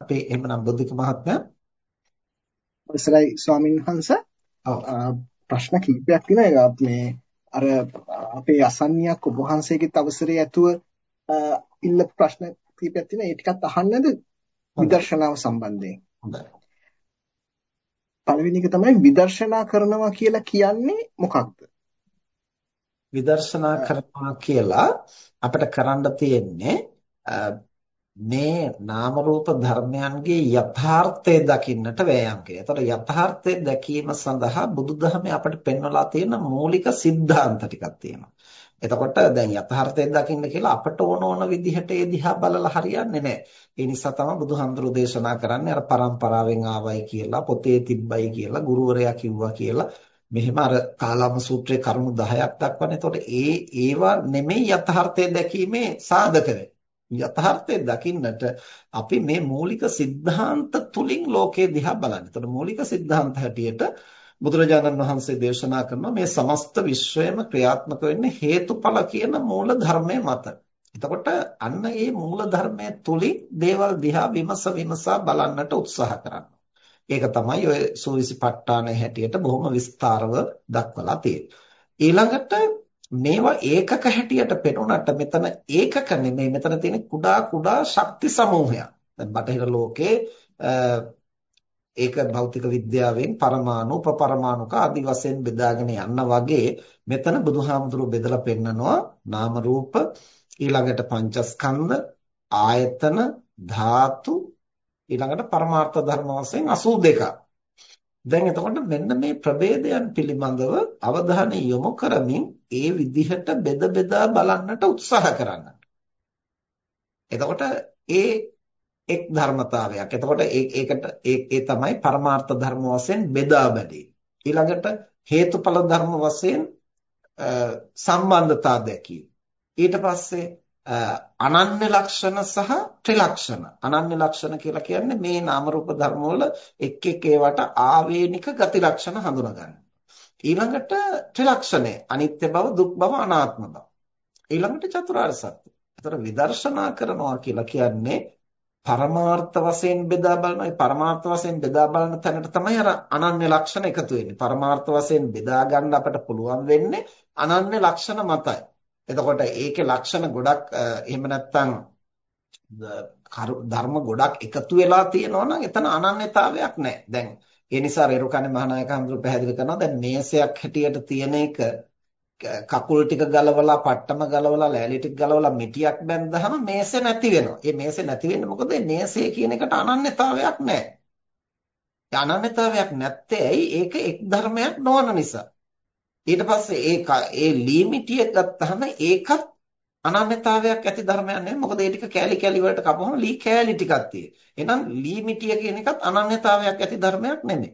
අපි එහෙමනම් බුද්ධික මහත්මයා අවසරයි ස්වාමීන් වහන්ස. ප්‍රශ්න කිහිපයක් තියෙනවා. මේ අර අපේ අසන්නියක් ඔබ වහන්සේගෙත් අවසරය ඇතුව ඉල්ල ප්‍රශ්න කිහිපයක් තියෙනවා. ඒ ටිකත් අහන්නද? විදර්ශනාව සම්බන්ධයෙන්. පළවෙනි එක තමයි විදර්ශනා කරනවා කියලා කියන්නේ මොකක්ද? විදර්ශනා කරනවා කියලා අපිට කරන්න තියෙන්නේ මේ නාම රූප ධර්මයන්ගේ යථාර්ථය දකින්නට වෑයම් කරනවා. ඒතර යථාර්ථය දැකීම සඳහා බුදුදහමේ අපට පෙන්වලා තියෙන මූලික સિદ્ધාන්ත ටිකක් තියෙනවා. එතකොට දැන් යථාර්ථය දකින්න කියලා අපට ඕන ඕන විදිහට ඒ දිහා බලලා හරියන්නේ නැහැ. ඒ නිසා තමයි බුදුහාමුදුරු දේශනා කරන්නේ අර પરම්පරාවෙන් ආවයි කියලා, පොතේ තිබ්බයි කියලා, ගුරුවරයා කිව්වා කියලා මෙහෙම අර කාලාම සූත්‍රයේ කරුණු 10ක් දක්වන්නේ. එතකොට ඒ ඒවා නෙමෙයි යථාර්ථය දැකීමේ සාධක වෙන්නේ. යථාර්ථය දකින්නට අපි මේ මූලික સિદ્ધාන්ත තුලින් ලෝකේ දිහා බලන්නේ. එතකොට මූලික સિદ્ધාන්ත හැටියට බුදුරජාණන් වහන්සේ දේශනා කරන මේ සමස්ත විශ්වයම ක්‍රියාත්මක වෙන්නේ හේතුඵල කියන මූල ධර්මයේ මත. එතකොට අන්න ඒ මූල ධර්මයේ තුලින් දේවල් දිහා විමස විමසා බලන්නට උත්සාහ කරන්න. ඒක තමයි ඔය සූවිසි ප ဋ ාණේ හැටියට බොහොම විස්තරව දක්වලා තියෙන්නේ. ඊළඟට මේවා ඒකක හැටියට පෙනුනට මෙතන ඒකක නෙමෙයි මෙතන තියෙන කුඩා කුඩා ශක්ති සමූහයක්. දැන් බටහිර ලෝකේ ඒක භෞතික විද්‍යාවෙන් පරමාණු උපපරමාණුක ආදි වශයෙන් බෙදාගෙන යන්න වගේ මෙතන බුදුහාමුදුරුවෝ බෙදලා පෙන්නනවා නාම රූප ඊළඟට පංචස්කන්ධ ආයතන ධාතු ඊළඟට පරමාර්ථ ධර්ම වශයෙන් 82ක්. දැන් එතකොට මෙන්න මේ ප්‍රභේදයන් පිළිබඳව අවධානය යොමු කරමින් ඒ විදිහට බෙද බෙදා බලන්නට උත්සාහ කරන්න. එතකොට ඒ එක් ධර්මතාවයක්. එතකොට ඒකට ඒ තමයි පරමාර්ථ ධර්ම වශයෙන් බෙදා බැලීම. ඊළඟට හේතුඵල ධර්ම වශයෙන් සම්බන්ධතා දැකීම. ඊට පස්සේ අනන්‍ය ලක්ෂණ සහ ත්‍රිලක්ෂණ අනන්‍ය ලක්ෂණ කියලා කියන්නේ මේ නාම රූප ධර්ම වල එක් එක් ඒවට ආවේනික ගති ලක්ෂණ හඳුනගන්න. ඊළඟට ත්‍රිලක්ෂණය අනිත්‍ය බව දුක් බව අනාත්ම බව. ඊළඟට චතුරාර්ය සත්‍ය. ඒතර විදර්ශනා කරනවා කියලා කියන්නේ පරමාර්ථ වශයෙන් බෙදා බලන ඒ පරමාර්ථ වශයෙන් බෙදා බලන තැනට තමයි අර අනන්‍ය ලක්ෂණ එකතු වෙන්නේ. පරමාර්ථ වශයෙන් බෙදා ගන්න අපට පුළුවන් වෙන්නේ අනන්‍ය ලක්ෂණ මතයි. එතකොට ඒකේ ලක්ෂණ ගොඩක් එහෙම නැත්නම් ධර්ම ගොඩක් එකතු වෙලා තියෙනවා නම් එතන අනන්‍යතාවයක් නැහැ. දැන් ඒ නිසා රේරුකණේ මහානායක හඳුරු පැහැදිලි කරනවා දැන් මේසයක් හැටියට තියෙන එක කකුල් ටික ගලවලා පට්ටම ගලවලා ලෑලි ටික ගලවලා මිටියක් බැන්දහම මේසෙ නැති වෙනවා. ඒ මේසෙ නැති වෙන්නේ මොකද? මේසය කියන එකට අනන්‍යතාවයක් නැහැ. ඒ අනන්‍යතාවයක් නැත්තේ ඇයි? ඒක එක් ධර්මයක් නොවන නිසා. ඊට පස්සේ ඒ ඒ ලිමිටිය ගත්තාම ඒකත් අනන්‍යතාවයක් ඇති ධර්මයක් නෙමෙයි. මොකද ඒ ටික කෑලි කෑලි වලට කපුවම ලී කෑලි ටිකක් තියෙයි. එහෙනම් ලිමිටිය කියන එකත් අනන්‍යතාවයක් ඇති ධර්මයක් නෙමෙයි.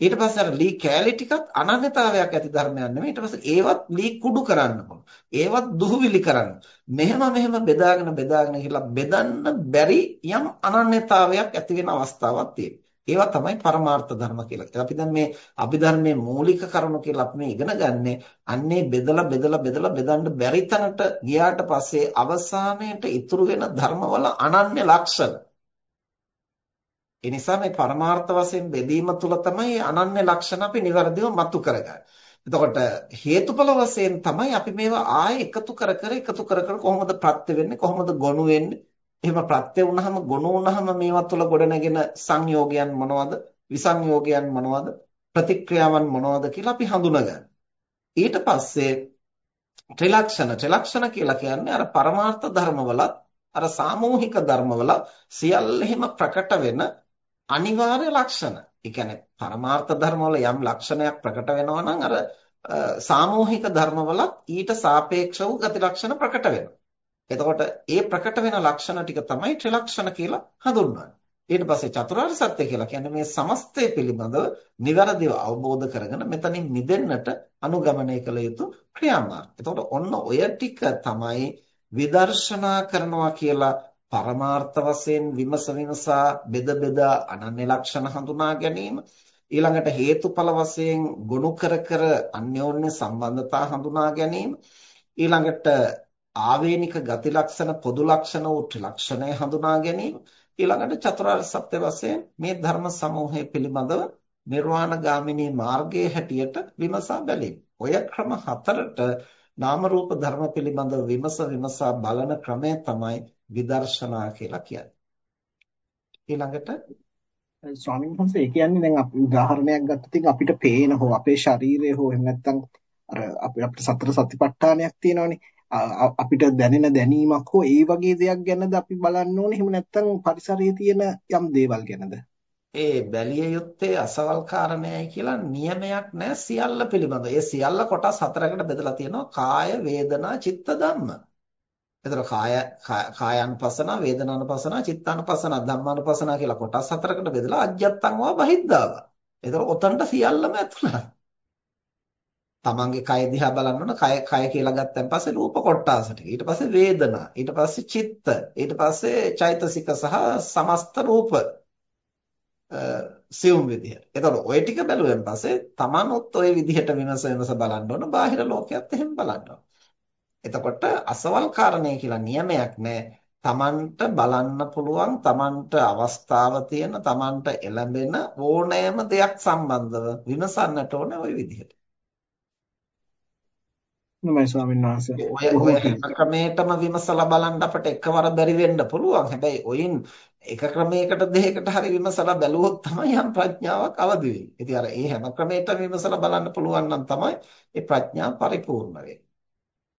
ඊට පස්සේ අර ලී කෑලි ටිකත් අනන්‍යතාවයක් ඇති ධර්මයක් නෙමෙයි. ඊට පස්සේ ඒවත් ලී කුඩු කරන්න ඕන. ඒවත් දුහවිලි කරන්න. මෙහෙම මෙහෙම බෙදාගෙන බෙදාගෙන කියලා බෙදන්න බැරි යම් අනන්‍යතාවයක් ඇති වෙන අවස්ථාවක් තියෙනවා. ඒවා තමයි පරමාර්ථ ධර්ම කියලා. අපි දැන් මේ අභිධර්මයේ මූලික කරුණු කියලා අපි මේ ඉගෙන ගන්නෙ අන්නේ බෙදලා බෙදලා බෙදලා බෙදන්න බැරි තැනට ගියාට පස්සේ අවසානයේට ඉතුරු වෙන ධර්මවල අනන්‍ය ලක්ෂණ. ඒ නිසා මේ පරමාර්ථ වශයෙන් බෙදීම තුළ තමයි අනන්‍ය ලක්ෂණ අපි નિවරදිව මතු කරගන්නේ. එතකොට හේතුඵල වශයෙන් තමයි අපි මේවා ආයෙ එකතු කර කර එකතු කර කර කොහොමද ප්‍රත්‍ය වෙන්නේ කොහොමද ගොනු වෙන්නේ එහෙම ප්‍රත්‍ය වුණාම ගුණ වුණාම මේවා තුළ ගොඩනැගෙන සංයෝගයන් මොනවද? විසංයෝගයන් මොනවද? ප්‍රතික්‍රියාවන් මොනවද කියලා අපි හඳුනගන්න. ඊට පස්සේ ත්‍රිලක්ෂණ ත්‍රිලක්ෂණ කියලා කියන්නේ අර පරමාර්ථ ධර්මවලත් අර සාමූහික ධර්මවල සියල්ලෙහිම ප්‍රකට වෙන අනිවාර්ය ලක්ෂණ. ඒ කියන්නේ පරමාර්ථ ධර්මවල යම් ලක්ෂණයක් ප්‍රකට වෙනවා නම් අර සාමූහික ධර්මවලත් ඊට සාපේක්ෂ වූ ගති ලක්ෂණ ප්‍රකට වෙනවා. එතකොට ඒ ප්‍රකට වෙන ලක්ෂණ ටික තමයි ත්‍රිලක්ෂණ කියලා හඳුන්වන්නේ. ඊට පස්සේ චතුරාර්ය සත්‍ය කියලා කියන්නේ මේ සමස්තය පිළිබඳව નિවරදිව අවබෝධ කරගෙන මෙතනින් මිදෙන්නට අනුගමනය කළ යුතු ක්‍රියාමාර්ග. එතකොට ඔන්න ඔය ටික තමයි විදර්ශනා කරනවා කියලා පරමාර්ථ වශයෙන් විමස විමසා බෙද බෙදා අනන්‍ය ලක්ෂණ හඳුනා ගැනීම ඊළඟට හේතුඵල වශයෙන් ගොනු කර කර අන්‍යෝන්‍ය සම්බන්ධතා හඳුනා ගැනීම ඊළඟට ආවේනික ගති ලක්ෂණ පොදු ලක්ෂණ වූ ත්‍රිලක්ෂණය හඳුනා ගැනීම ඊළඟට චතුරාර්ය සත්‍ය වශයෙන් මේ ධර්ම සමූහය පිළිබඳව නිර්වාණගාමිනී මාර්ගයේ හැටියට විමසා බැලීම. ඔය ක්‍රම හතරට නාම රූප ධර්ම පිළිබඳව විමස විමසා බලන ක්‍රමය තමයි විදර්ශනා කියලා කියන්නේ. ඊළඟට ස්වාමීන් වහන්සේ ඒ කියන්නේ දැන් අපි උදාහරණයක් ගත්තොත් අපිට පේන හෝ අපේ ශරීරය හෝ එහෙම නැත්නම් අර අපිට සතර සතිපට්ඨානයක් තියෙනවානේ අපිට දැනෙන දැනීමක් හෝ ඒ වගේ දෙයක් ගැනද අපි බලන්න ඕනේ එහෙම නැත්නම් පරිසරයේ තියෙන යම් දේවල් ගැනද ඒ බැලිය යුත්තේ අසවල් කාරණයයි කියලා නියමයක් නැහැ සියල්ල පිළිබඳ. ඒ සියල්ල කොටස් හතරකට බෙදලා තියෙනවා කාය, වේදනා, චිත්ත ධම්ම. එතකොට කාය කායानुපසන, වේදනානුපසන, චිත්තානුපසන, ධම්මානුපසන කියලා කොටස් හතරකට බෙදලා අජ්ජත්තං වා බහිද්ධාව. එතකොට ඔතනට සියල්ලම ඇතුළත්. තමන්ගේ කය දිහා බලන්න ඕන කය කය කියලා ගත්තන් පස්සේ රූප කොටාස ටික ඊට පස්සේ වේදනා ඊට පස්සේ චිත්ත ඊට පස්සේ චෛතසික සහ සමස්ත රූප සියුම් විදිහට. එතකොට ওই ටික බැලුවෙන් පස්සේ තමනුත් ওই විදිහට විමස විමස බලන්න ඕන බාහිර ලෝකයක් එහෙම බලන්න ඕන. එතකොට අසවල් කාරණේ කියලා නියමයක් නැහැ. තමන්ට බලන්න පුළුවන් තමන්ට අවස්ථාව තියෙන තමන්ට එළඹෙන ඕනෑම දෙයක් සම්බන්ධව විමසන්නට ඕන ওই විදිහට. නමයි ස්වාමීන් වහන්සේ. ඔය ඔය ක්‍රමයකටම විමසලා බලන්න අපිට එකවර බැරි වෙන්න පුළුවන්. හැබැයි ඔයින් එක ක්‍රමයකට දෙකකට හරි විමසලා බැලුවොත් තමයි යම් ප්‍රඥාවක් අවදි වෙන්නේ. ඉතින් අර ඒ හැම ක්‍රමයකටම විමසලා බලන්න පුළුවන් නම් තමයි ඒ ප්‍රඥාව පරිපූර්ණ වෙන්නේ.